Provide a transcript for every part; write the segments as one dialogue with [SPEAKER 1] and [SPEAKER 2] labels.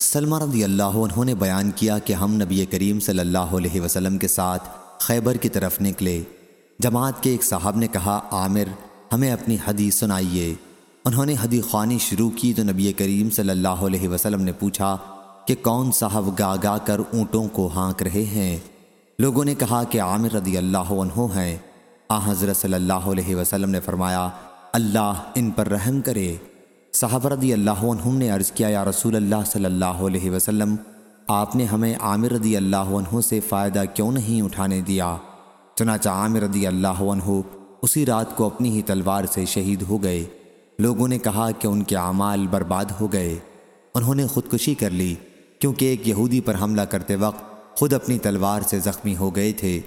[SPEAKER 1] سلمہ رضی اللہ عنہ نے بیان کیا کہ ہم نبی کریم صلی اللہ علیہ وسلم کے ساتھ خیبر کی طرف نکلے۔ جماعت کے ایک صاحب نے کہا، عامر، ہمیں اپنی حدیث سنائیے۔ انہوں نے حدیث خوانی شروع کی تو نبی کریم صلی اللہ علیہ وسلم نے پوچھا کہ کون صاحب گا گا کر اونٹوں کو ہانک رہے ہیں؟ لوگوں نے کہا کہ عامر رضی اللہ عنہ ہیں۔ آ حضرت صلی اللہ علیہ وسلم نے فرمایا، اللہ ان پر رحم کرے۔ صحابہ رضی اللہ عنہم نے عرض کیا، یا رسول اللہ صلی اللہ علیہ وسلم، آپ نے ہمیں عامر رضی اللہ عنہ سے فائدہ کیوں نہیں اٹھانے دیا؟ چنانچہ عامر رضی اللہ عنہ اسی رات کو اپنی ہی تلوار سے شہید ہو گئے۔ لوگوں نے کہا کہ ان کے اعمال برباد ہو گئے۔ انہوں نے خودکشی کر لی، کیونکہ ایک یہودی پر حملہ کرتے وقت خود اپنی تلوار سے زخمی ہو گئے تھے۔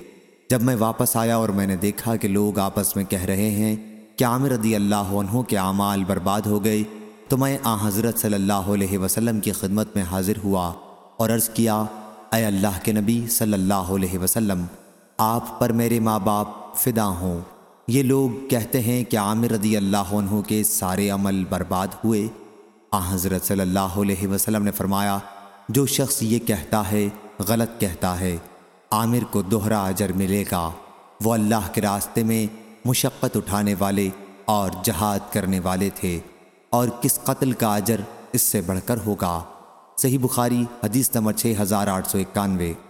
[SPEAKER 1] جب میں واپس آیا اور میں نے دیکھا کہ لوگ آپس میں کہہ رہے ہیں کہ عامر رضی اللہ عنہ کے اعمال برباد ہو گئے تو میں آ حضرت صلی اللہ علیہ وسلم کی خدمت میں حاضر ہوا اور عرض کیا، اے اللہ کے نبی صلی اللہ علیہ وسلم، آپ پر میرے ماں باپ فدا ہوں۔ یہ لوگ کہتے ہیں کہ عامر رضی اللہ عنہ کے سارے عمل برباد ہوئے۔ آ حضرت صلی اللہ علیہ وسلم نے فرمایا، جو شخص یہ کہتا ہے، غلط کہتا ہے۔ عامر کو دوہرا اجر ملے گا۔ وہ اللہ کے راستے میں مشقت اٹھانے والے اور جہاد کرنے والے تھے۔ اور کس قتل کا اجر اس سے بڑھ کر ہوگا؟ صحیح بخاری حدیث نمبر 6891